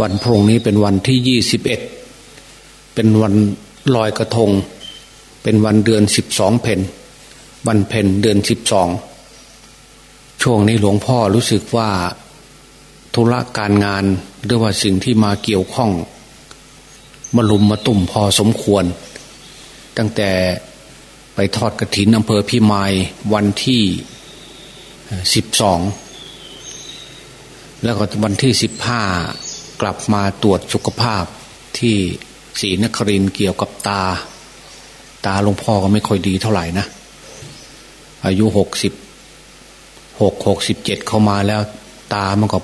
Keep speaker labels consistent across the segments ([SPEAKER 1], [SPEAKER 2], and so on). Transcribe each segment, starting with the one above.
[SPEAKER 1] วันพรุ่งนี้เป็นวันที่ยี่สิบเอ็ดเป็นวันลอยกระทง เป็นวันเดือนสิบสองเพนวันเพนเดือนสิบสองช่วงนี้หลวงพ่อรู้สึกว่าธุระการงานหรือว่าสิ่งที่มาเกี่ยวข้องมาลุมมาตุ่มพอสมควร ตั้งแต่ไปทอดกระถินอำเภอพิมายวันที่สิบสองแล้วก็วันที่สิบห้า กลับมาตรวจสุขภาพที่ศรีนครินเกี่ยวกับตา ตาหลวงพ่อก็ไม่ค่อยดีเท่าไหร่นะ อายุหกสิบหกหกสิบเจ็ดเข้ามาแล้ว ตามันก็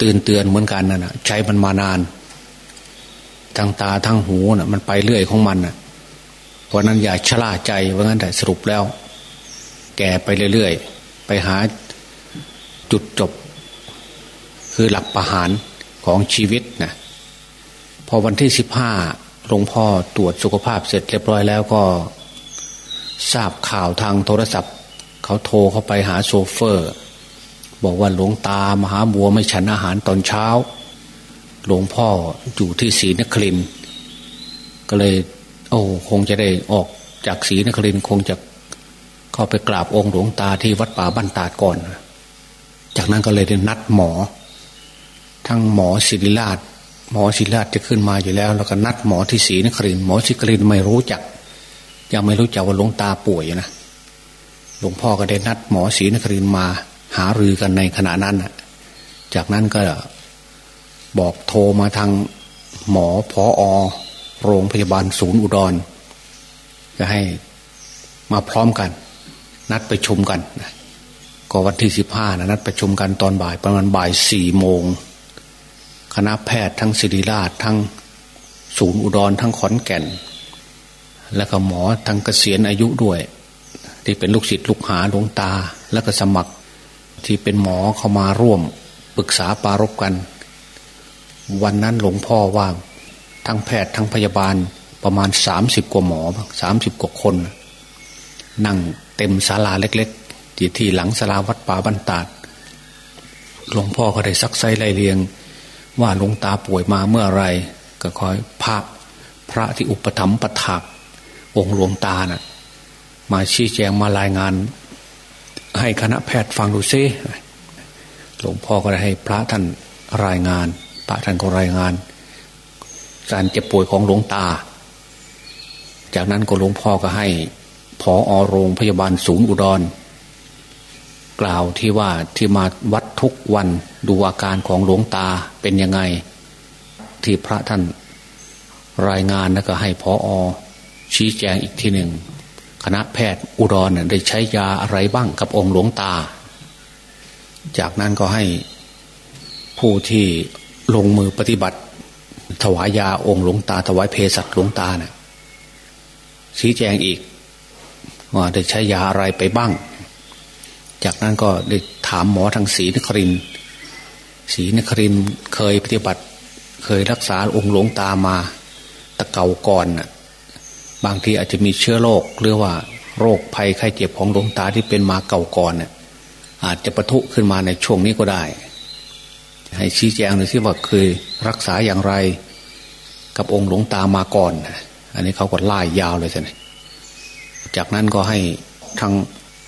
[SPEAKER 1] ตื่นเตือนเหมือนกันนะ่ะใช้มันมานาน ทั้งตาทั้งหูนะ่ะ มันไปเรื่อยของมันนะ่ะเพราะนั้นอย่าชะล่าใจว่างั้นแต่สรุปแล้ว แก่ไปเรื่อยๆ ไปหาจุดจบ คือหลักประหาร ของชีวิตนะพอวันที่สิบห้าหลวงพ่อตรวจสุขภาพเสร็จเรียบร้อยแล้วก็ ทราบข่าวทางโทรศัพท์ เขาโทรเข้าไปหาโซเฟอร์ บอกว่าหลวงตามหาบัวไม่ฉันอาหารตอนเช้า หลวงพ่ออยู่ที่ศรีนครินก็เลย โอ้คงจะได้ออกจากศรีนครินคงจะเข้าไปกราบองค์หลวงตาที่วัดป่าบ้านตาดก่อน จากนั้นก็เลยได้นัดหมอ ทั้งหมอศิริราช หมอศิริราชจะขึ้นมาอยู่แล้ว แล้วก็นัดหมอที่ศรีนครินหมอศิครินไม่รู้จัก ยังไม่รู้จักว่าหลวงตาป่วยนะหลวงพ่อก็ได้นัดหมอศรีนครินมา หารือกันในขณะนั้นจากนั้นก็บอกโทรมาทางหมอพออโรงพยาบาลศูนย์อุดรจะให้มาพร้อมกัน นัดไปชุมกันก็วันที่สิบห้านะนัดประชุมกันตอนบ่ายประมาณบ่ายสี่โมง คณะแพทย์ทั้งศิริราชทั้งศูนย์อุดรทั้งขอนแก่น แล้วก็หมอทั้งเกษียณอายุด้วย ที่เป็นลูกศิษย์ลูกหาหลวงตา แล้วก็สมัครที่เป็นหมอเข้ามาร่วมปรึกษาปารบกัน วันนั้นหลวงพ่อว่าทั้งแพทย์ทั้งพยาบาลประมาณสามสิบกว่าหมอสามสิบกว่าคน นั่งเต็มศาลาเล็กๆที่ที่หลังศาลาวัดป่าบันตาดหลวงพ่อก็ได้ซักไซไล่เลียง ว่าหลวงตาป่วยมาเมื่อไรก็คอยพระพระที่อุปถัมภ์ประถักองค์หลวงตานะ่ะ มาชี้แจงมารายงาน ให้คณะแพทย์ฟังดูซิหลวงพ่อก็ได้ให้พระท่านรายงาน พระท่านก็รายงาน การเจ็บป่วยของหลวงตา จากนั้นก็หลวงพ่อก็ให้พออโรงพยาบาลศูนย์อุดร กล่าวที่ว่าที่มาวัดทุกวันดูอาการของหลวงตาเป็นยังไง ที่พระท่านรายงานแล้วก็ให้พออชี้แจงอีกทีหนึ่ง คณะแพทย์อุดรได้ใช้ยาอะไรบ้างกับองค์หลวงตา จากนั้นก็ให้ผู้ที่ลงมือปฏิบัติ ถวายยาองค์หลวงตา ถวายเพศัตหลวงตาเนะ่ยชี้แจงอีกว่าได้ใช้ยาอะไรไปบ้าง จากนั้นก็ได้ถามหมอทางศรีนครินศรีนครินเคยปฏิบัติ เคยรักษาองค์หลวงตามาตะเก่าก่อนน่ะบางทีอาจจะมีเชื้อโรคหรือว่าโรคภัยไข้เจ็บของหลวงตาที่เป็นมาเก่าก่อนเนี่ยอาจจะประทุขึ้นมาในช่วงนี้ก็ได้ ให้ชี้แจงหน่อยสิว่าเคยรักษาอย่างไร กับองค์หลวงตามาก่อน อันนี้เขาก็ไล่ยาวเลยใช่ไหมจากนั้นก็ให้ทาง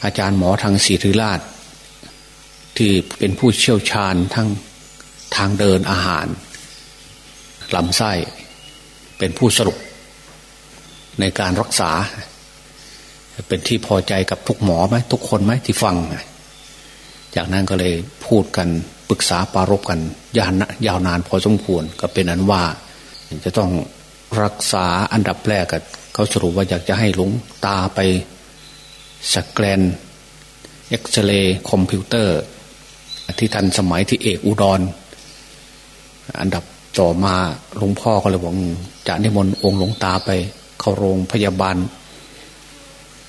[SPEAKER 1] อาจารย์หมอทางศิริราช ที่เป็นผู้เชี่ยวชาญทั้งทางเดินอาหารลำไส้เป็นผู้สรุป ในการรักษา เป็นที่พอใจกับทุกหมอไหมทุกคนไหมที่ฟัง จากนั้นก็เลยพูดกันปรึกษาปารบกันยานยาวนานพอสมควรก็เป็นอันว่า จะต้องรักษาอันดับแรกกับเขาสรุปว่าอยากจะให้หลวงตาไป สแกนเอ็กซเรย์คอมพิวเตอร์ ที่ทันสมัยที่เอกอุดร อันดับต่อมาหลวงพ่อก็เลยบอกจะนิมนต์องค์หลวงตาไป เข้าโรงพยาบาล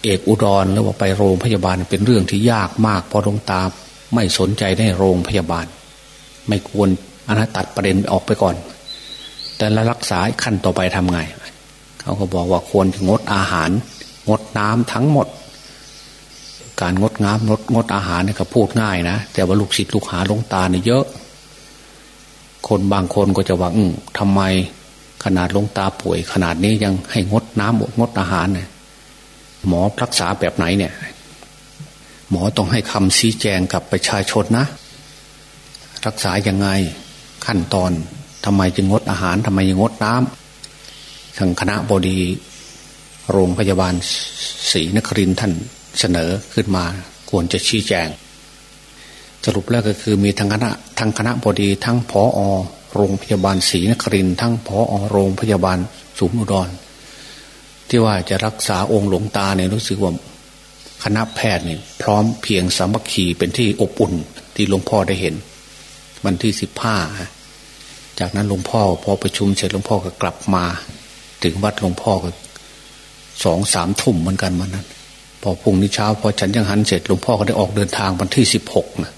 [SPEAKER 1] เอกอุดรหรือว่าไปโรงพยาบาลเป็นเรื่องที่ยากมากเพราะหลวงตาไม่สนใจในโรงพยาบาล ไม่ควรอันนั้นตัดประเด็นออกไปก่อน แต่ละรักษาขั้นต่อไปทำไง เขาก็บอกว่าควรงดอาหาร งดน้ำทั้งหมด การงดงามงดงดอาหารเนี่ยก็พูดง่ายนะแต่ว่าลูกศิษย์ลูกหาลงตาเนี่ยเยอะ คนบางคนก็จะว่าอืมทำไมขนาดลงตาป่วย ขนาดนี้ยังให้งดน้ำงดอาหารเนี่ยหมอรักษาแบบไหนเนี่ย หมอต้องให้คำชี้แจงกับประชาชนนะ รักษายังไงขั้นตอนทำไมจึงงดอาหารทำไมยังงดน้ำทางคณะบดี โรงพยาบาลศรีนครินท่าน เสนอขึ้นมาควรจะชี้แจง สรุปแล้วก็คือมีทั้งคณะทั้งคณะบดีทั้งผออโรงพยาบาลศรีนครินทั้งผออโรงพยาบาลสูงอุดร ที่ว่าจะรักษาองค์หลวงตาเนี่ยรู้สึกว่าคณะแพทย์เนี่ยพร้อมเพียงสามัคคีเป็นที่อบอุ่นที่หลวงพ่อได้เห็น วันที่สิบห้าจากนั้นหลวงพ่อพอประชุมเสร็จหลวงพ่อก็กลับมา ถึงวัดหลวงพ่อก็สองสามทุ่มเหมือนกันวันนั้น พอพุ่งนี้เช้าพอฉันยังหันเสร็จหลวงพ่อก็ได้ออกเดินทางวันที่สิบหกนะ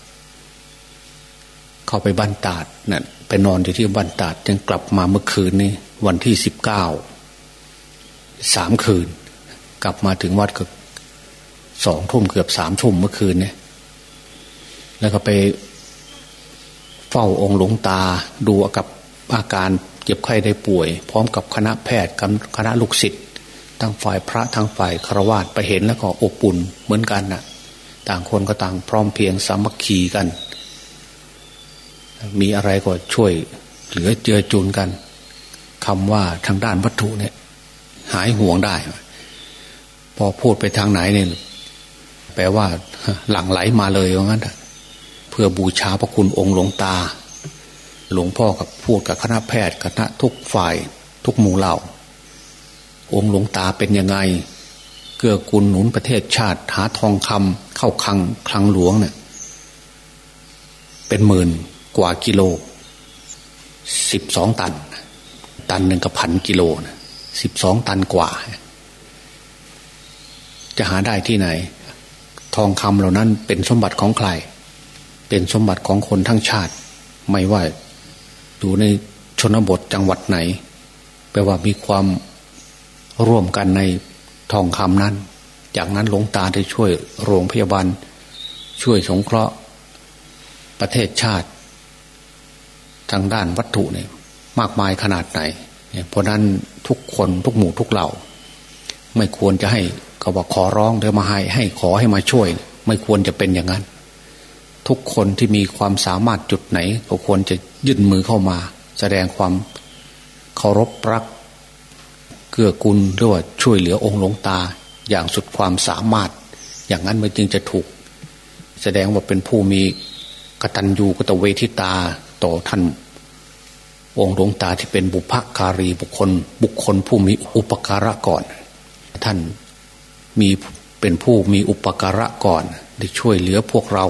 [SPEAKER 1] เข้าไปบ้านตาดนะ่ะไปนอนอยู่ที่บ้านตาดจึงกลับมาเมื่อคืนนี้วันที่สิบเก้าสามคืน กลับมาถึงวัดก็สองทุ่มเกือบสามทุ่มเมื่อคืนเนี่ยแล้วก็ไปเฝ้าองค์หลวงตาดูกับอาการเจ็บไข้ได้ป่วย พร้อมกับคณะแพทย์คณะลูกศิษย์ ทั้งฝ่ายพระทั้งฝ่ายครวญไปเห็นแล้วก็อบอุ่นเหมือนกันนะ่ะ ต่างคนก็ต่างพร้อมเพียงสามัคคีกัน มีอะไรก็ช่วยเหลือเจือจุนกันคำว่าทางด้านวัตถุเนี่ย หายห่วงได้ พอพูดไปทางไหนเนี่ยแปลว่าหลั่งไหลมาเลยว่างั้นเพื่อบูชาพระคุณองค์หลวงตา หลวงพ่อกับพูดกับคณะแพทย์คณะทุกฝ่าย ทุกหมู่เหล่า องค์หลวงตาเป็นยังไง เกื้อกูลหนุนประเทศชาติหาทองคำเข้าคลังคลังหลวงเนี่ยเป็นหมื่นกว่ากิโลสิบสองตัน ตันหนึ่งกับพันกิโลนะสิบสองตันกว่า จะหาได้ที่ไหน ทองคำเหล่านั้นเป็นสมบัติของใคร เป็นสมบัติของคนทั้งชาติ ไม่ว่าอยู่ในชนบทจังหวัดไหน แปลว่ามีความ ร่วมกันในทองคำนั้น จากนั้นหลวงตาได้ช่วยโรงพยาบาล ช่วยสงเคราะห์ ประเทศชาติ ทางด้านวัตถุเนี่ยมากมายขนาดไหน เพราะนั้นทุกคนทุกหมู่ทุกเหล่า ไม่ควรจะให้เขาบอกขอร้องเดี๋ยวมาให้ให้ขอให้มาช่วย ไม่ควรจะเป็นอย่างนั้น ทุกคนที่มีความสามารถจุดไหน ก็ควรจะยื่นมือเข้ามา แสดงความเคารพรัก เกื้อกูลหรือว่าช่วยเหลือองค์หลวงตาอย่างสุดความสามารถ อย่างนั้นมันจึงจะถูก แสดงว่าเป็นผู้มีกตัญญูกตเวทิตาต่อท่าน องค์หลวงตาที่เป็นบุพการีบุคคล บุคคลผู้มีอุปการะก่อน ท่านมีเป็นผู้มีอุปการะก่อนได้ช่วยเหลือพวกเรา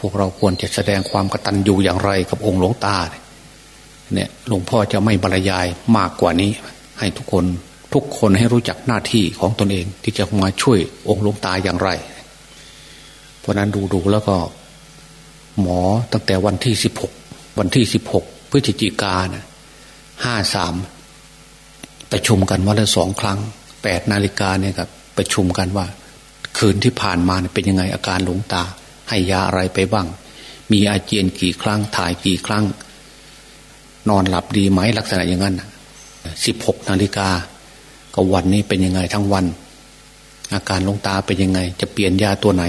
[SPEAKER 1] พวกเราควรจะแสดงความกตัญญูอย่างไรกับองค์หลวงตาเนี่ยหลวงพ่อจะไม่บรรยายมากกว่านี้ ให้ทุกคนทุกคนให้รู้จักหน้าที่ของตนเองที่จะมาช่วยองค์หลวงตาอย่างไร เพราะนั้นดูดูแล้วก็ หมอตั้งแต่วันที่สิบหกวันที่สิบหกพฤศจิกานี่ยห้าสามประชุมกันวันละสองครั้งแปดนาฬิกาเนี่ยครับประชุมกันว่า คืนที่ผ่านมาเป็นยังไงอาการหลวงตา ให้ยาอะไรไปบ้าง มีอาเจียนกี่ครั้งถ่ายกี่ครั้ง นอนหลับดีไหมลักษณะอย่างนั้น สิบหกนาฬิกาก็วันนี้เป็นยังไงทั้งวัน อาการลงตาเป็นยังไง จะเปลี่ยนยาตัวไหน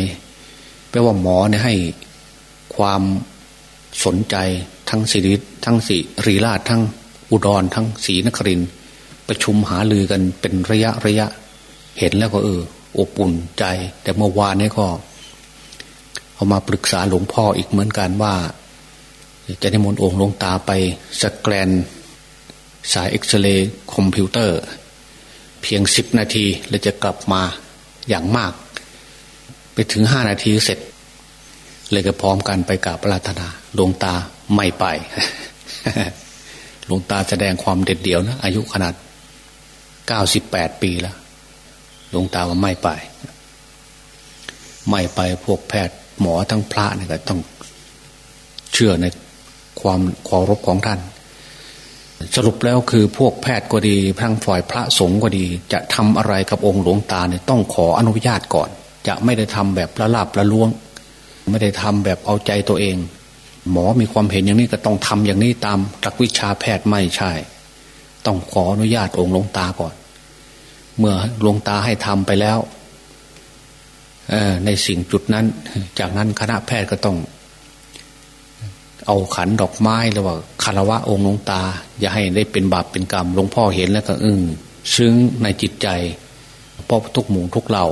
[SPEAKER 1] แปลว่าหมอเนี่ยให้ความสนใจทั้งสิริทั้งสิรีราชทั้งอุดรทั้งศรีนครินประชุมหาลือกันเป็นระยะระยะ เห็นแล้วก็เอออบอุ่นใจ แต่เมื่อวานนี้ก็เอามาปรึกษาหลวงพ่ออีกเหมือนกันว่า จะนิมนต์องค์หลวงตาไปสแกน สายเอ็กซเรย์คอมพิวเตอร์ เพียงสิบนาทีแล้วจะกลับมาอย่างมาก ไปถึงห้านาทีเสร็จ เลยก็พร้อมกันไปกับปราธนาหลวงตาไม่ไปหลวงตาแสดงความเด็ดเดี่ยวนะ อายุขนาดเก้าสิบแปดปีแล้วหลวงตาว่าไม่ไป ไม่ไปพวกแพทย์หมอทั้งพระเนี่ยก็ต้องเชื่อในความเคารพของท่าน สรุปแล้วคือพวกแพทย์ก็ดีทั้งฝ่ายพระสงฆ์ก็ดี จะทำอะไรกับองค์หลวงตาเนี่ยต้องขออนุญาตก่อน จะไม่ได้ทำแบบละลาบละล้วง ไม่ได้ทำแบบเอาใจตัวเอง หมอมีความเห็นอย่างนี้ก็ต้องทำอย่างนี้ตามหลักวิชาแพทย์ไม่ใช่ ต้องขออนุญาตองค์หลวงตาก่อน เมื่อหลวงตาให้ทำไปแล้วในสิ่งจุดนั้น จากนั้นคณะแพทย์ก็ต้อง เอาขันดอกไม้หรือว่าคารวะองค์หลวงตา อย่าให้ได้เป็นบาปเป็นกรรมหลวงพ่อเห็นแล้วก็อึ้งซึ้งในจิตใจเพราะทุกหมู่ทุกเหล่า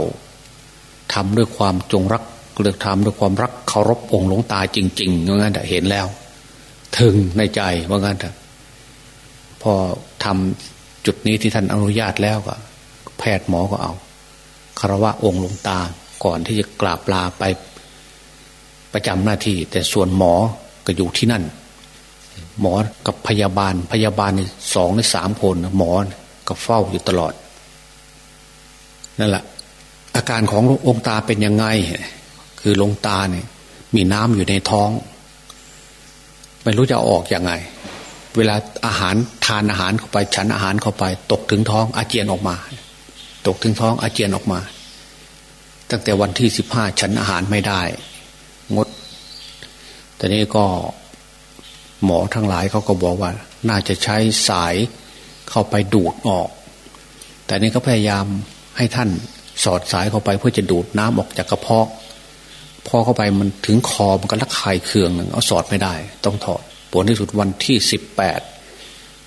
[SPEAKER 1] ทำด้วยความจงรักเลือกทำด้วยความรักเคารพองค์หลวงตาจริงๆว่างั้นเห็นแล้ว ถึงในใจว่างั้นพอทำจุดนี้ที่ท่านอนุญาตแล้วก็ แพทย์หมอก็เอาคารวะองค์หลวงตาก่อนที่จะกราบลาไปประจำหน้าที่ แต่ส่วนหมอ ก็อยู่ที่นั่น หมอกับพยาบาลพยาบาลสองหรือสามคนหมอก็เฝ้าอยู่ตลอดนั่นแหละอาการขององค์ตาเป็นยังไง คือลงตาเนี่ย มีน้ำอยู่ในท้อง ไม่รู้จะออกอยังไง เวลาอาหารทานอาหารเข้าไปฉันอาหารเข้าไป ตกถึงท้อง อาเจียนออกมา ตกถึงท้องอาเจียนออกมา ตั้งแต่วันที่สิบห้าฉันอาหารไม่ได้ แต่นี้ก็หมอทั้งหลายเขาก็บอกว่า น่าจะใช้สายเข้าไปดูดออก แต่นี้ก็พยายามให้ท่านสอดสายเข้าไปเพื่อจะดูดน้ำออกจากกระเพาะ พอเข้าไปมันถึงคอมันก็ละคายเคืองหนึ่งเอาสอดไม่ได้ ต้องถอดผลที่สุดวันที่สิบแปด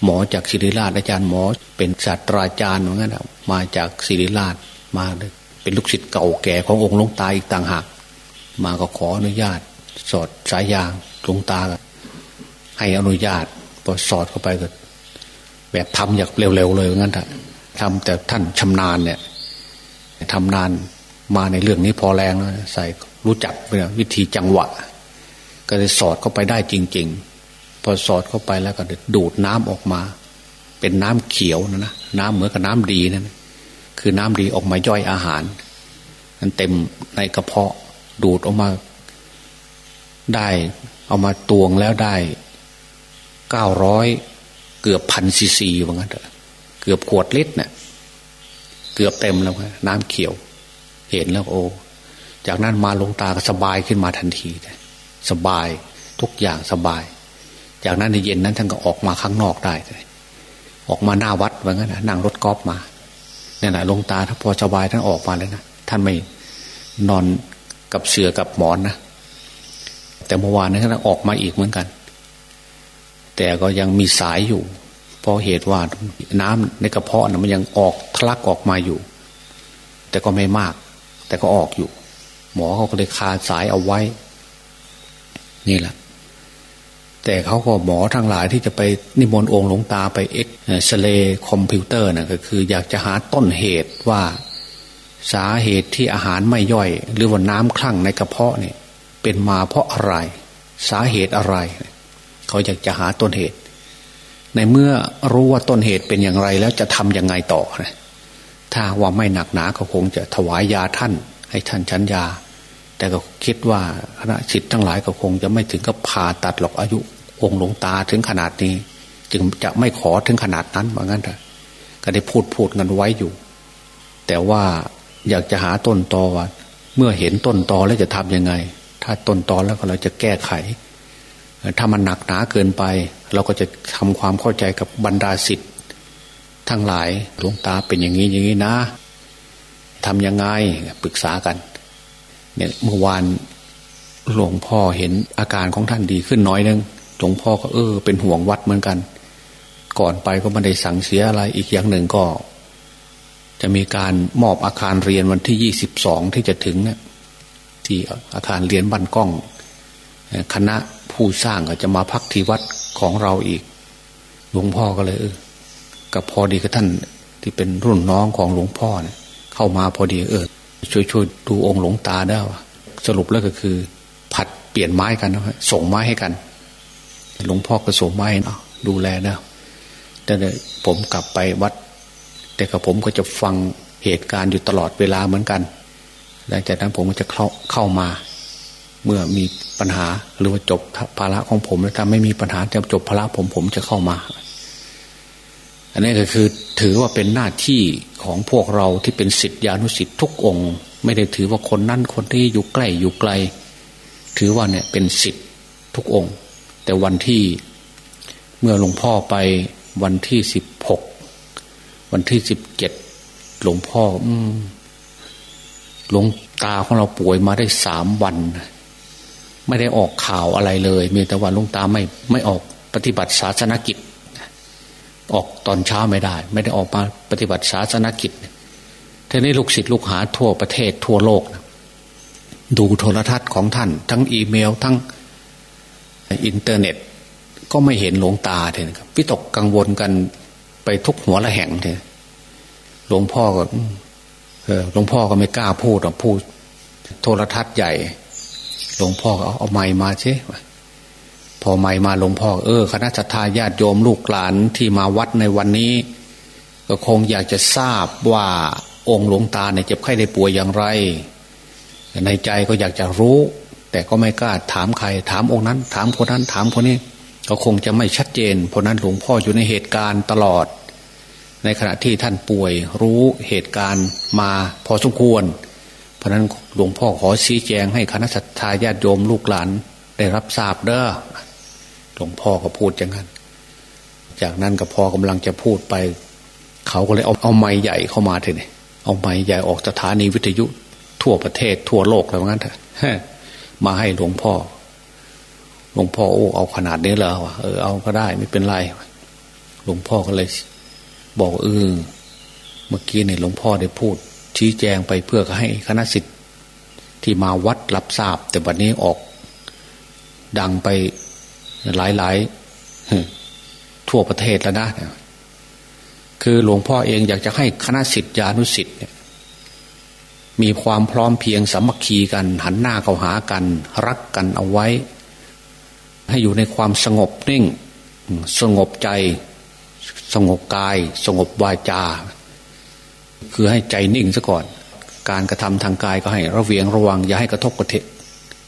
[SPEAKER 1] หมอจากศิริราชอาจารย์หมอ เป็นศาสตราจารย์เหมือนกันมาจากศิริราชมาเลยเป็นลูกศิษย์เก่าแก่ขององค์หลวงตาอีกต่างหาก มาก็ขออนุญาต สอดสายยางหลวงตาให้อนุญาตพอสอดเข้าไปก็ แบบทำอย่างเร็วๆเลยงั้นแต่ทำแต่ท่านชำนาญเนี่ยทำนานมาในเรื่องนี้พอแรงแล้วใส่รู้จักวิธีจังหวะ ก็เลยสอดเข้าไปได้จริง ๆ พอสอดเข้าไปแล้วก็ดูดน้ำออกมา เป็นน้ำเขียวนะนะน้ำเหมือนกับน้ำดีนะั่นคือน้ำดีออกมาย่อยอาหาร มันเต็มในกระเพาะดูดออกมา ได้เอามาตวงแล้วได้เก้าร้อยเกือบพันซีซีว่างั้นเถอะเกือบขวดลิตรเนี่ยเกือบเต็มแล้วน้ำเขียว เห็นแล้วโอ้จากนั้นมาลงตาก็สบายขึ้นมาทันทีสบายทุกอย่างสบาย จากนั้นในเย็นนั้นท่านก็ออกมาข้างนอกได้ออกมาหน้าวัดว่างั้นนะนั่งรถกอล์ฟมาเนี่ยนะลงตาถ้าพอสบายท่านออกมาแล้วนะท่านไม่นอนกับเสือกับหมอนนะ แต่เมื่อวานนี้นออกมาอีกเหมือนกัน แต่ก็ยังมีสายอยู่ เพราะเหตุว่าน้ำในกระเพาะนะมันยังออกทะลักออกมาอยู่ แต่ก็ไม่มาก แต่ก็ออกอยู่ หมอเขาก็เลยคาสายเอาไว้ นี่แหละ แต่เขาก็หมอทั้งหลายที่จะไปนิมนต์องค์หลวงตาไปเอ็กซเรย์คอมพิวเตอร์นะก็คือ อยากจะหาต้นเหตุว่าสาเหตุที่อาหารไม่ย่อย หรือว่าน้ำคลั่งในกระเพาะเนี่ย เป็นมาเพราะอะไร สาเหตุอะไร เขาอยากจะหาต้นเหตุ ในเมื่อรู้ว่าต้นเหตุเป็นอย่างไรแล้วจะทำยังไงต่อนะถ้าว่าไม่หนักหนาก็คงจะถวายยาท่าน ให้ท่านชันยา แต่ก็คิดว่าคณะสิทธิ์ทั้งหลายก็คงจะไม่ถึงกับผ่าตัดหรอกอายุองค์หลวงตาถึงขนาดนี้ จึงจะไม่ขอถึงขนาดนั้นว่างั้นเถอะก็ได้พูดพูดกันไว้อยู่ แต่ว่าอยากจะหาต้นตอว่าเมื่อเห็นต้นตอแล้วจะทํำยังไง ถ้าต้นตอนแล้วก็เราจะแก้ไข ถ้ามันหนักหนาเกินไป เราก็จะทำความเข้าใจกับบรรดาสิทธิ์ทั้งหลายหลวงตาเป็นอย่างนี้อย่างนี้นะทำยังไงปรึกษากันเนี่ยเมื่อวานหลวงพ่อเห็นอาการของท่านดีขึ้นน้อยนึงหลวงพ่อก็เออ เป็นห่วงวัดเหมือนกัน ก่อนไปก็ไม่ได้สั่งเสียอะไรอีกอย่างหนึ่งก็ จะมีการมอบอาคารเรียนวันที่ยี่สิบสองที่จะถึงเนี่ย ที่อาคารเรียนบ้านกล้อง คณะผู้สร้างก็จะมาพักที่วัดของเราอีก หลวงพ่อก็เลยเออกับพอดีกับท่านที่เป็นรุ่นน้องของหลวงพ่อเนี่ยเข้ามาพอดีเออช่วยช่วยดูองค์หลวงตาได้ว่าสรุปแล้วก็คือ ผัดเปลี่ยนไม้กันนะส่งไม้ให้กัน หลวงพ่อก็ส่งไม้เนาะดูแลนะแต่ผมกลับไปวัด แต่กับผมก็จะฟังเหตุการณ์อยู่ตลอดเวลาเหมือนกัน หลังจากนั้นผมก็จะเข้าเข้ามา เมื่อมีปัญหาหรือว่าจบภาระของผมแล้วถ้าไม่มีปัญหาจะจบภาระผมผมจะเข้ามา อันนี้ก็คือถือว่าเป็นหน้าที่ของพวกเราที่เป็นสิทธิอนุสิทธิ์ทุกองค์ ไม่ได้ถือว่าคนนั้นคนที่อยู่ใกล้อยู่ไกล ถือว่าเนี่ยเป็นสิทธิ์ทุกองค์ แต่วันที่เมื่อหลวงพ่อไปวันที่สิบหกวันที่สิบเจ็ดหลวงพ่อ อืม หลวงตาของเราป่วยมาได้สามวัน ไม่ได้ออกข่าวอะไรเลย มีแต่ว่าหลวงตาไม่ไม่ออกปฏิบัติศาสนกิจ ออกตอนเช้าไม่ได้ ไม่ได้ออกมาปฏิบัติศาสนกิจทีนี้ลูกศิษย์ลูกหาทั่วประเทศทั่วโลกนะดูโทรทัศน์ของท่าน ทั้งอีเมล ทั้งอินเทอร์เน็ต ก็ไม่เห็นหลวงตาเถอะครับวิตกกังวลกันไปทุกหัวละแห่งเถอะหลวงพ่อก็ หลวงพ่อก็ไม่กล้าพูดหรอกพูด โทรทัศน์ใหญ่ หลวงพ่อก็เอาเอาไม้มาใช่พอไม้มาหลวงพ่อเออคณะสัตยาญาติโยมลูกหลานที่มาวัดในวันนี้ ก็คงอยากจะทราบว่าองค์หลวงตาเนี่ยเจ็บไข้ได้ป่วยอย่างไร ในใจก็อยากจะรู้ แต่ก็ไม่กล้าถามใคร ถามองค์นั้น ถามคนนั้นถามคนนี้ ก็คงจะไม่ชัดเจนเพราะนั้นหลวงพ่ออยู่ในเหตุการณ์ตลอด ในขณะที่ท่านป่วยรู้เหตุการณ์มาพอสมควร เพราะนั้นหลวงพ่อขอชี้แจงให้คณะสัตยาญาติโยมลูกหลานได้รับทราบเด้อหลวงพ่อก็พูดอย่างนั้น จากนั้นก็พอกำลังจะพูดไป เขาก็เลยเอาเอาไม้ใหญ่เข้ามาทีนี้เอาไม้ใหญ่ออกสถานีวิทยุทั่วประเทศ ทั่วโลกอะไรงั้นเถอะมาให้หลวงพ่อ หลวงพ่อโอ้เอาขนาดนี้เลยวะเออเอาก็ได้ไม่เป็นไร หลวงพ่อก็เลย บอกเออเมื่อกี้เนี่ยหลวงพ่อได้พูด ชี้แจงไปเพื่อให้คณะสิทธิ์ที่มาวัดรับทราบ แต่วันนี้ออก ดังไปหลายหลายทั่วประเทศแล้วนะคือหลวงพ่อเองอยากจะให้คณะสิทธิานุสิทธิ์มีความพร้อมเพียงสามัคคีกัน หันหน้าเข้าหากัน รักกันเอาไว้ ให้อยู่ในความสงบนิ่ง สงบใจ สงบกาย สงบวาจา คือให้ใจนิ่งซะก่อน การกระทำทางกายก็ให้ระเวียงระวัง อย่าให้กระทบกระเท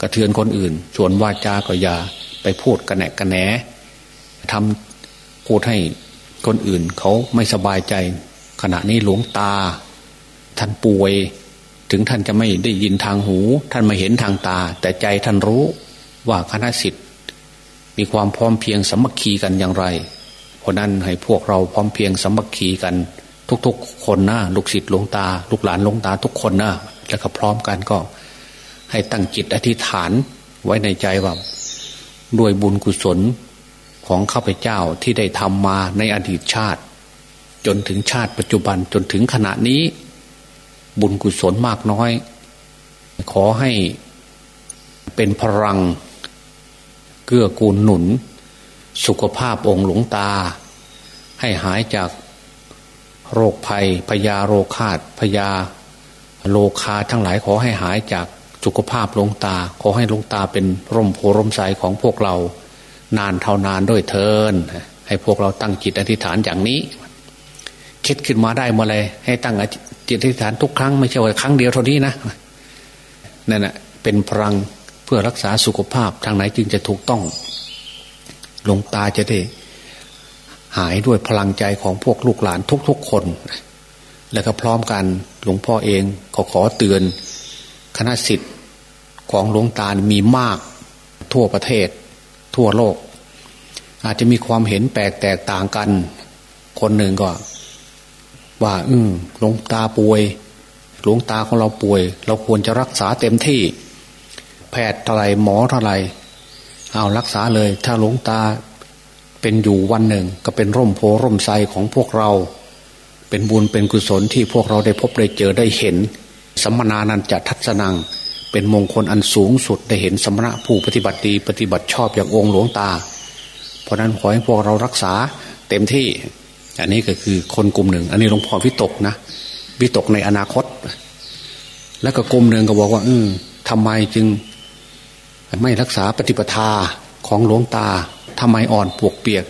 [SPEAKER 1] กระเทือนคนอื่น ส่วนวาจาก็อย่าไปพูดกระแหนกกระแหนทำพูดให้คนอื่นเขาไม่สบายใจ ขณะนี้หลวงตา ท่านป่วย ถึงท่านจะไม่ได้ยินทางหู ท่านไม่เห็นทางตา แต่ใจท่านรู้ว่าคณะสิทธิ์มีความพร้อมเพียงสมัคคีกันอย่างไร เพราะนั้นให้พวกเราพร้อมเพียงสมัคคีกัน ทุกๆ คนนะลูกศิษย์หลวงตา ลูกหลานหลวงตาทุกคนนะแล้วก็พร้อมกันก็ ให้ตั้งจิตอธิษฐานไว้ในใจว่า ด้วยบุญกุศลของข้าพเจ้าที่ได้ทำมาในอดีตชาติ จนถึงชาติปัจจุบันจนถึงขณะนี้ บุญกุศลมากน้อย ขอให้เป็นพลังเกื้อกูลหนุน สุขภาพองค์หลวงตา ให้หายจากโรคภัยพยาโรคาดพยาโลคาทั้งหลายขอให้หายจากสุขภาพหลวงตา ขอให้หลวงตาเป็นร่มโพร่มใสของพวกเรา นานเท่านานด้วยเทินให้พวกเราตั้งจิตอธิษฐานอย่างนี้ คิดขึ้นมาได้มาเลยให้ตั้งจิตอธิษฐานทุกครั้งไม่ใช่ว่าครั้งเดียวเท่านี้นะนั่นแหะเป็นพลังเพื่อรักษาสุขภาพทางไหนจึงจะถูกต้อง หลวงตาจะได้หายด้วยพลังใจของพวกลูกหลานทุกๆคน แล้วก็พร้อมกันหลวงพ่อเองขอขอเตือนคณะสิทธิ์ของหลวงตามีมากทั่วประเทศ ทั่วโลก อาจจะมีความเห็นแปลกแตกต่างกัน คนหนึ่งก็ ว่า อืมหลวงตาป่วย หลวงตาของเราป่วย เราควรจะรักษาเต็มที่ แพทย์เท่าไรหมอเท่าไร เอารักษาเลย ถ้าหลวงตาเป็นอยู่วันหนึ่ง ก็เป็นร่มโพร่มไทรของพวกเรา เป็นบุญเป็นกุศลที่พวกเราได้พบได้เจอได้เห็น สัมมนานันจะทัศนัง เป็นมงคลอันสูงสุดได้เห็นสมณะผู้ปฏิบัติดีปฏิบัติชอบอย่างองค์หลวงตา เพราะนั้นขอให้พวกเรารักษาเต็มที่ อันนี้ก็คือคนกลุ่มหนึ่ง อันนี้หลวงพ่อวิตกนะวิตกในอนาคต แล้วก็กลุ่มหนึ่งก็บอกว่า อืทำไมจึง ไม่รักษาปฏิปทาของหลวงตาทำไมอ่อนปวกเปียก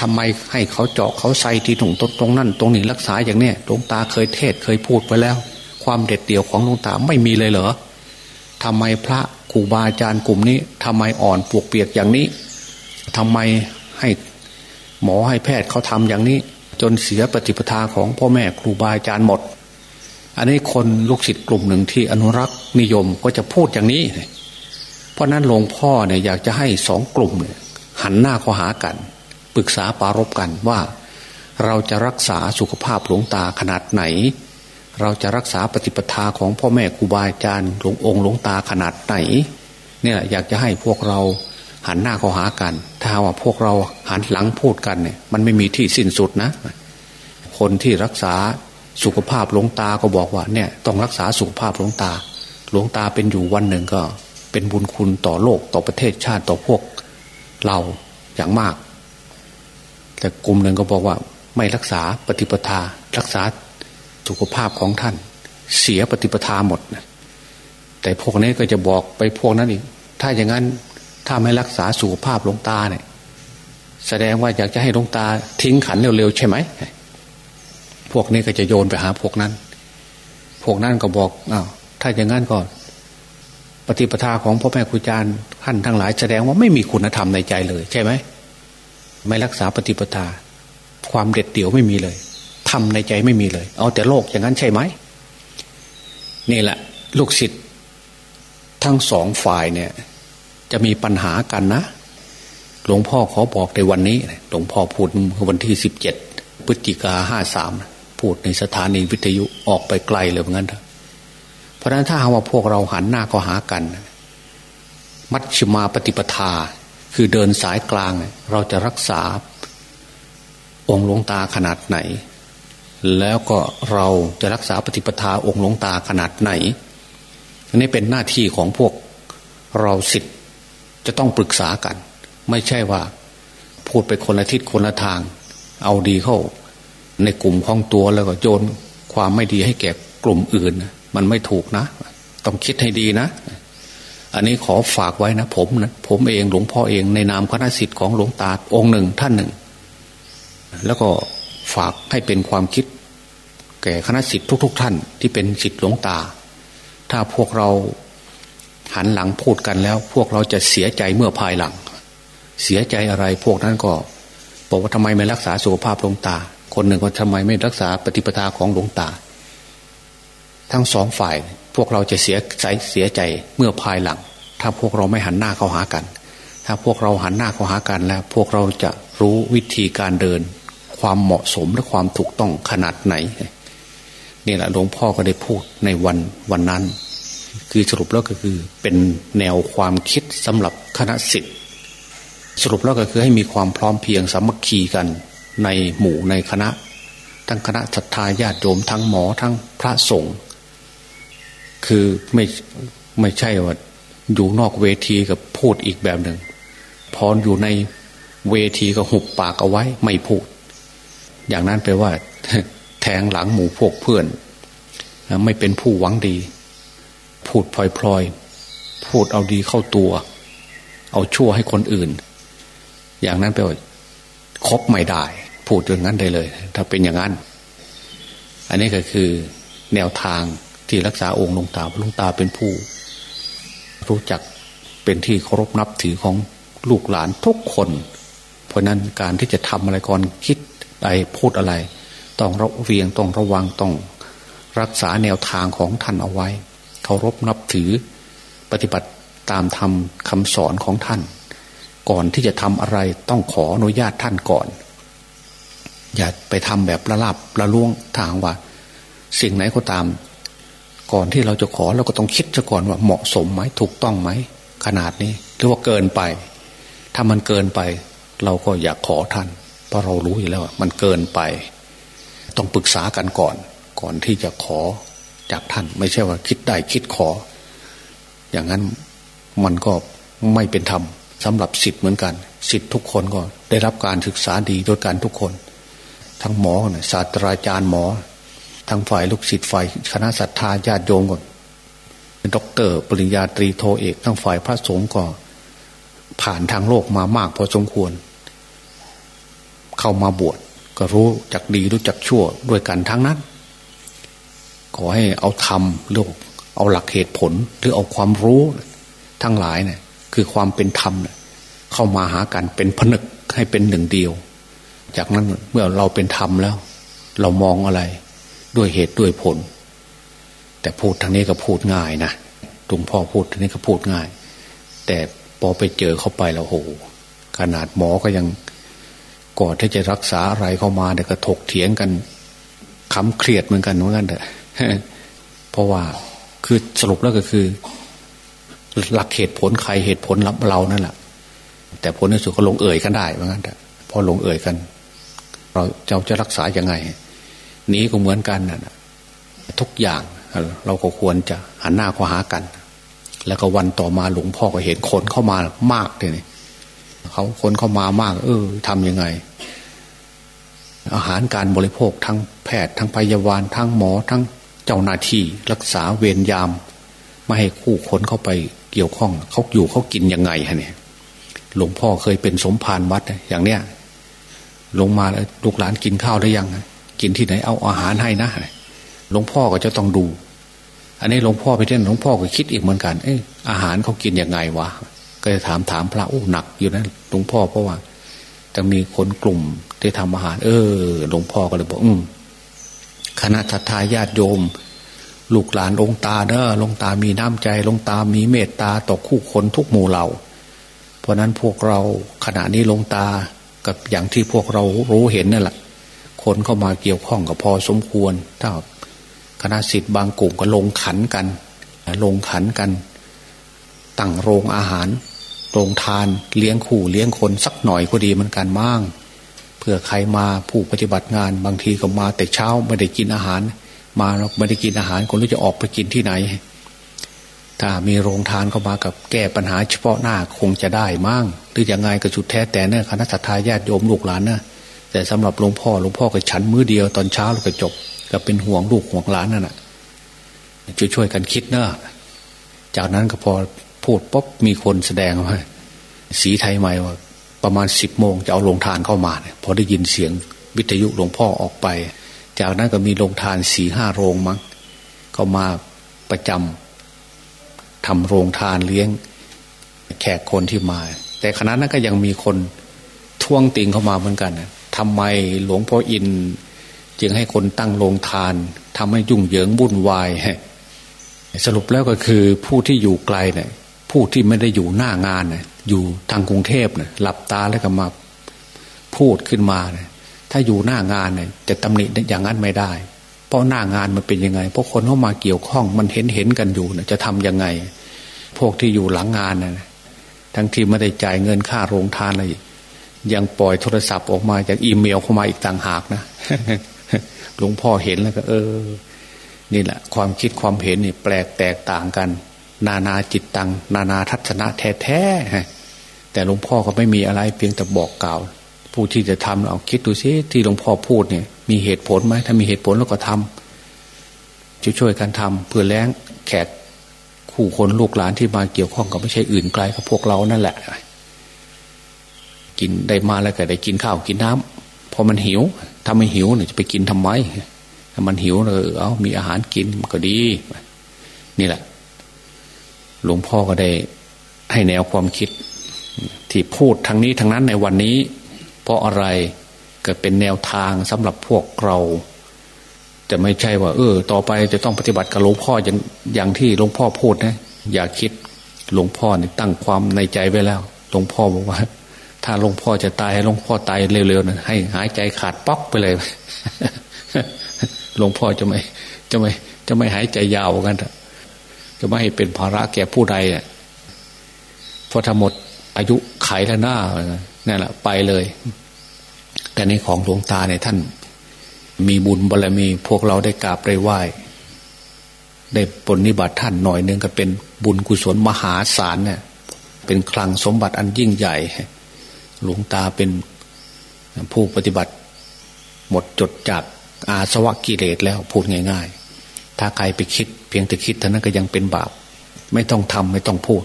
[SPEAKER 1] ทำไมให้เขาเจาะเขาใส่ที่ตรงตรงนั้นตรงนี้รักษาอย่างเนี้ยหลวงตาเคยเทศเคยพูดไปแล้ว ความเด็ดเดี่ยวของหลวงตาไม่มีเลยเหรอทำไมพระครูบาอาจารย์กลุ่มนี้ทำไมอ่อนปวกเปียกอย่างนี้ทำไมให้หมอให้แพทย์เขาทำอย่างนี้ จนเสียปฏิปทาของพ่อแม่ครูบาอาจารย์หมด อันนี้คนลูกศิษย์กลุ่มหนึ่งที่อนุรักษ์นิยมก็จะพูดอย่างนี้ เพราะนั้นหลวงพ่อเนี่ยอยากจะให้สองกลุ่มเนี่ยหันหน้าเข้าหากันปรึกษาปารบกันว่า เราจะรักษาสุขภาพหลวงตาขนาดไหน เราจะรักษาปฏิปทาของพ่อแม่ครูบาอาจารย์หลวงองค์หลวงตาขนาดไหนเนี่ยอยากจะให้พวกเราหันหน้าเข้าหากัน ถ้าว่าพวกเราหันหลังพูดกันเนี่ยมันไม่มีที่สิ้นสุดนะ คนที่รักษาสุขภาพหลวงตาก็บอกว่าเนี่ยต้องรักษาสุขภาพหลวงตา หลวงตาเป็นอยู่วันหนึ่งก็ เป็นบุญคุณต่อโลกต่อประเทศชาติต่อพวกเราอย่างมาก แต่กลุ่มหนึ่งก็บอกว่าไม่รักษาปฏิปทา รักษาสุขภาพของท่าน เสียปฏิปทาหมดนะแต่พวกนี้ก็จะบอกไปพวกนั้นอีก ถ้าอย่างนั้นถ้าไม่รักษาสุขภาพหลวงตาเนี่ย แสดงว่าอยากจะให้หลวงตาทิ้งขันเร็วๆใช่ไหมพวกนี้ก็จะโยนไปหาพวกนั้น พวกนั้นก็บอกอ้าวถ้าอย่างนั้นก็ ฏิปทาของพ่อแม่ครูอาจารย์ท่านทั้งหลายแสดงว่าไม่มีคุณธรรมในใจเลย ใช่ไหมไม่รักษาปฏิปทา ความเด็ดเดี่ยวไม่มีเลยทำในใจไม่มีเลย เอาแต่โลกอย่างนั้นใช่ไหมนี่แหละ ลูกศิษย์ทั้งสองฝ่ายเนี่ย จะมีปัญหากันนะ หลวงพ่อขอบอกในวันนี้ หลวงพ่อพูดวันที่สิบเจ็ดพฤศจิกาห้าสามพูดในสถานีวิทยุออกไปไกลเลยเหมือนกันเพราะนั้นถ้าหากว่าพวกเราหันหน้าก็หากัน มัชฌิมาปฏิปทา คือเดินสายกลาง เราจะรักษา องค์หลวงตาขนาดไหน แล้วก็เราจะรักษาปฏิปทาองค์หลวงตาขนาดไหนอันนี้เป็นหน้าที่ของพวกเราสิทธิ์จะต้องปรึกษากัน ไม่ใช่ว่า พูดไปคนละทิศคนละทาง เอาดีเข้า ในกลุ่มของตัวแล้วก็โยนความไม่ดีให้แก่กลุ่มอื่น มันไม่ถูกนะ ต้องคิดให้ดีนะ อันนี้ขอฝากไว้นะผมนะผมเองหลวงพ่อเองในนามคณะสิทธิ์ของหลวงตาองค์หนึ่งท่านหนึ่ง แล้วก็ฝากให้เป็นความคิด แก่คณะสิทธิ์ทุก ๆ ท่าน ที่เป็นสิทธิ์หลวงตา ถ้าพวกเราหันหลังพูดกันแล้ว พวกเราจะเสียใจเมื่อภายหลัง เสียใจอะไรพวกนั้นก็บอกว่าทำไมไม่รักษาสุขภาพหลวงตา คนหนึ่งก็ทำไมไม่รักษาปฏิปทาของหลวงตา ทั้งสองฝ่าย พวกเราจะเสียใจเสียใจเมื่อภายหลัง ถ้าพวกเราไม่หันหน้าเข้าหากัน ถ้าพวกเราหันหน้าเข้าหากันแล้ว พวกเราจะรู้วิธีการเดิน ความเหมาะสมและความถูกต้องขนาดไหนนี่แหละหลวงพ่อก็ได้พูดในวันวันนั้น คือสรุปแล้วก็คือเป็นแนวความคิดสำหรับคณะสิทธิ์สรุปแล้วก็คือให้มีความพร้อมเพียงสามัคคีกันในหมู่ในคณะ ทั้งคณะศรัทธาญาติโยมทั้งหมอทั้งพระสงฆ์ คือไม่ไม่ใช่ว่าอยู่นอกเวทีกับพูดอีกแบบหนึ่งพออยู่ในเวทีก็หุบปากเอาไว้ ไม่พูด อย่างนั้นแปลว่า แทงหลังหมูพวกเพื่อน ไม่เป็นผู้หวังดี พูดพลอยๆ พูดเอาดีเข้าตัว เอาชั่วให้คนอื่น อย่างนั้นแปลว่าคบไม่ได้ พูดอย่างนั้นได้เลย ถ้าเป็นอย่างนั้น อันนี้ก็คือแนวทาง ที่รักษาองค์หลวงตาหลวงตาเป็นผู้ รู้จักเป็นที่เคารพนับถือของลูกหลานทุกคน เพราะนั้นการที่จะทำอะไรก่อนคิดอะไรพูดอะไร ต้องระเวียงต้องระวังต้องรักษาแนวทางของท่านเอาไว้ เคารพนับถือ ปฏิบัติตามธรรมคำสอนของท่าน ก่อนที่จะทำอะไรต้องขออนุญาตท่านก่อน อย่าไปทำแบบละลับละล่วงทางว่า สิ่งไหนก็ตาม ก่อนที่เราจะขอเราก็ต้องคิดซะก่อนว่าเหมาะสมไหมถูกต้องไหมขนาดนี้หรือว่าเกินไป ถ้ามันเกินไป เราก็อยากขอท่าน เพราะเรารู้อยู่แล้วว่ามันเกินไป ต้องปรึกษากันก่อน ก่อนที่จะขอจากท่าน ไม่ใช่ว่าคิดได้คิดขอ อย่างนั้นมันก็ไม่เป็นธรรมสำหรับสิทธิ์เหมือนกันสิทธิ์ทุกคนก็ได้รับการศึกษาดีโดยการทุกคน ทั้งหมอศาสตราจารย์หมอ ทั้งฝ่ายลูกศิษย์ฝ่ายคณะศรัทธาญาติโยมก็เป็นด็อกเตอร์ปริญญาตรีโทเอกทั้งฝ่ายพระสงฆ์ก็ผ่านทางโลกมามากพอสมควร เข้ามาบวชก็รู้จักดีรู้จักชั่วด้วยกันทั้งนั้น ขอให้เอาธรรมหรือเอาหลักเหตุผลหรือเอาความรู้ทั้งหลายเนี่ยคือความเป็นธรรมเนี่ยเข้ามาหากันเป็นผนึกให้เป็นหนึ่งเดียว จากนั้นเมื่อเราเป็นธรรมแล้ว เรามองอะไร ด้วยเหตุด้วยผล แต่พูดทางนี้ก็พูดง่ายนะหลวงพ่อพูดทางนี้ก็พูดง่าย แต่พอไปเจอเข้าไปแล้วโหขนาดหมอก็ยังก่อนที่จะรักษาอะไรเข้ามาเนี่ยก็ถกเถียงกันคำเครียดเหมือนกันเหมือนกันเถอะเพราะว่าคือสรุปแล้วก็คือ หลักเหตุผลใครเหตุผลรับเรานั่นแหละแต่ผลในสุดก็ลงเอ่ยกันได้เหมือนกันแต่พอลงเอ่ยกัน เราจะจะรักษาอย่างไง นี้ก็เหมือนกันนะทุกอย่างเราก็ควรจะหันหน้าเข้าหากัน แล้วก็วันต่อมาหลวงพ่อก็เห็นคนเข้ามามากเลยเขาคนเข้ามามาก เออทำยังไง อาหารการบริโภคทั้งแพทย์ทั้งพยาบาลทั้งหมอทั้งเจ้าหน้าที่รักษาเวรยาม ไม่ให้คู่คนเข้าไปเกี่ยวข้องเขาอยู่เขากินยังไงฮะเนี่ยหลวงพ่อเคยเป็นสมภารวัดอย่างเนี้ยลงมาแล้วลูกหลานกินข้าวได้ยัง กินที่ไหนเอาอาหารให้นะหลวงพ่อก็จะต้องดู อันนี้หลวงพ่อไปเที่ยนหลวงพ่อก็คิดอีกเหมือนกันเอออาหารเขากินยังไงวะก็จะถามถามพระโอ้หนักอยู่นะหลวงพ่อเพราะว่าจะมีคนกลุ่มที่ทำอาหาร เออ หลวงพ่อก็เลยบอกอืมคณะทัตทาญาติโยม ลูกหลานลงตาเนอะลงตามีน้ำใจลงตามีเมตตาต่อคู่คนทุกหมู่เหล่า เพราะนั้นพวกเราขณะนี้ลงตากับอย่างที่พวกเรารู้เห็นนั่นแหละ คนเข้ามาเกี่ยวข้องกับพอสมควร ถ้าคณะสิทธิ์บางกลุ่มก็ลงขันกัน ลงขันกัน ตั้งโรงอาหาร โรงทานเลี้ยงขู่เลี้ยงคนสักหน่อยก็ดีเหมือนกันมั่งเพื่อใครมาผู้ปฏิบัติงาน บางทีก็มาแต่เช้าไม่ได้กินอาหาร มาแล้วไม่ได้กินอาหารคนรู้จะออกไปกินที่ไหน ถ้ามีโรงทานเข้ามากับแก้ปัญหาเฉพาะหน้าคงจะได้มั่งหรืออย่างไงก็สุดแท้แต่เนี่ยคณะทาญาติโยมลูกหลานเนะ แต่สำหรับหลวงพ่อหลวงพ่อก็ฉันมื้อเดียวตอนเช้าแล้วก็จบ ก็เป็นห่วงลูกห่วงหลานนั่นแหะช่วยช่วยกันคิดเนอะจากนั้นก็พอพูดป๊บมีคนแสดงว่าสีไทยใหม่ว่าประมาณสิบโมงจะเอาลงทานเข้ามาเนี่ยพอได้ยินเสียงวิทยุหลวงพ่อออกไป จากนั้นก็มีลงทานสี่ห้าโรงมั้งก็มาประจำทำโรงทานเลี้ยง แขกคนที่มา แต่ขณะนั้นก็ยังมีคนท่วงติงเข้ามาเหมือนกัน ทำไมหลวงพ่ออิน จึงให้คนตั้งโรงทานทำให้ยุ่งเหยิงวุ่นวายสรุปแล้วก็คือผู้ที่อยู่ไกลเนี่ยผู้ที่ไม่ได้อยู่หน้างานเนี่ยอยู่ทางกรุงเทพเนี่ยหลับตาแล้วก็มาพูดขึ้นมาเนี่ยถ้าอยู่หน้างานเนี่ยจะตำหนิอย่างนั้นไม่ได้ เพราะหน้างานมันเป็นยังไง เพราะคนเข้ามาเกี่ยวข้องมันเห็นเห็นกันอยู่เนี่ยจะทํำยังไง พวกที่อยู่หลังงานเนี่ยทั้งที่ไม่ได้จ่ายเงินค่าโรงทานอะไร ยังปล่อยโทรศัพท์ออกมาจากอีเมลเข้ามาอีกต่างหากนะหลวงพ่อเห็นแล้วก็ เออ นี่แหละ ความคิดความเห็นนี่แปลกแตกต่างกัน นานาจิตตัง นานาทัศนะแท้แท้แต่หลวงพ่อก็ไม่มีอะไรเพียงแต่บอกกล่าว ผู้ที่จะทำเอาคิดดูซิที่หลวงพ่อพูดเนี่ย มีเหตุผลไหมถ้ามีเหตุผลแล้วก็ทำช่วยๆกันทำเพื่อแล้งแขกคู่คนลูกหลานที่มาเกี่ยวข้องกับไม่ใช่อื่นไกลกับพวกเรานั่นแหละ กินได้มาแล้วก็ได้กินข้าวกินน้ำพอมันหิวถ้าไม่หิวเนี่ยจะไปกินทำไมถ้ามันหิวเออเอามีอาหารกินมันก็ดี นี่แหละ หลวงพ่อก็ได้ให้แนวความคิด ที่พูดทางนี้ทางนั้นในวันนี้ เพราะอะไรเกิดเป็นแนวทางสำหรับพวกเราแต่ไม่ใช่ว่า เออ ต่อไปจะต้องปฏิบัติกับหลวงพ่ออย่างอย่างที่หลวงพ่อพูดนะ อย่าคิดหลวงพ่อเนี่ยตั้งความในใจไว้แล้ว หลวงพ่อบอกว่า ถ้าหลวงพ่อจะตายให้หลวงพ่อตายเร็วๆนะให้หายใจขาดป๊อกไปเลยหลวงพ่อจะไม่จะไม่จะไม่หายใจยาวกันจะไม่ให้เป็นภาระแก่ผู้ใดอะพอทำหมดอายุไขแล้วหน้านั่นแหละไปเลย แต่ในของหลวงตาเนี่ยท่าน มีบุญบารมีพวกเราได้กราบได้ไหว้ได้ปนิบัติท่านหน่อยนึงก็เป็นบุญกุศลมหาศาลเนี่ยเป็นคลังสมบัติอันยิ่งใหญ่ หลวงตาเป็นผู้ปฏิบัติ หมดจดจากอาสวะกิเลสแล้วพูดง่าย ๆ ถ้าใครไปคิด เพียงแต่คิดเท่านั้นก็ยังเป็นบาป ไม่ต้องทำไม่ต้องพูด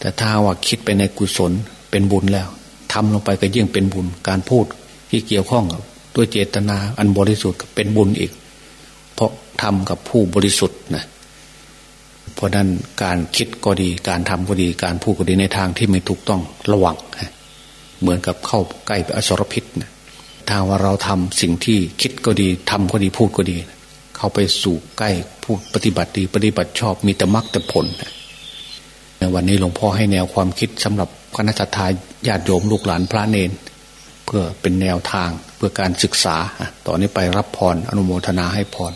[SPEAKER 1] แต่ถ้าว่าคิดไปในกุศลเป็นบุญแล้วทำลงไปก็ยิ่งเป็นบุญ การพูดที่เกี่ยวข้องกับด้วยเจตนาอันบริสุทธิ์เป็นบุญอีก เพราะทำกับผู้บริสุทธิ์นะเพราะนั้นการคิดก็ดี การทำก็ดี การพูดก็ดีในทางที่ไม่ถูกต้องระวัง เหมือนกับเข้าใกล้ไปอสรพิษนะถ้าว่าเราทำสิ่งที่คิดก็ดีทำก็ดีพูดก็ดี เข้าไปสู่ใกล้พูดปฏิบัติดี ปฏิบัติชอบมีแต่มรรคแต่ผลวันนี้หลวงพ่อให้แนวความคิดสำหรับคณะทาญาติโยมลูกหลานพระเนน เพื่อเป็นแนวทางเพื่อการศึกษา ต่อนนี้ไปรับพรอนุโมทนาให้พร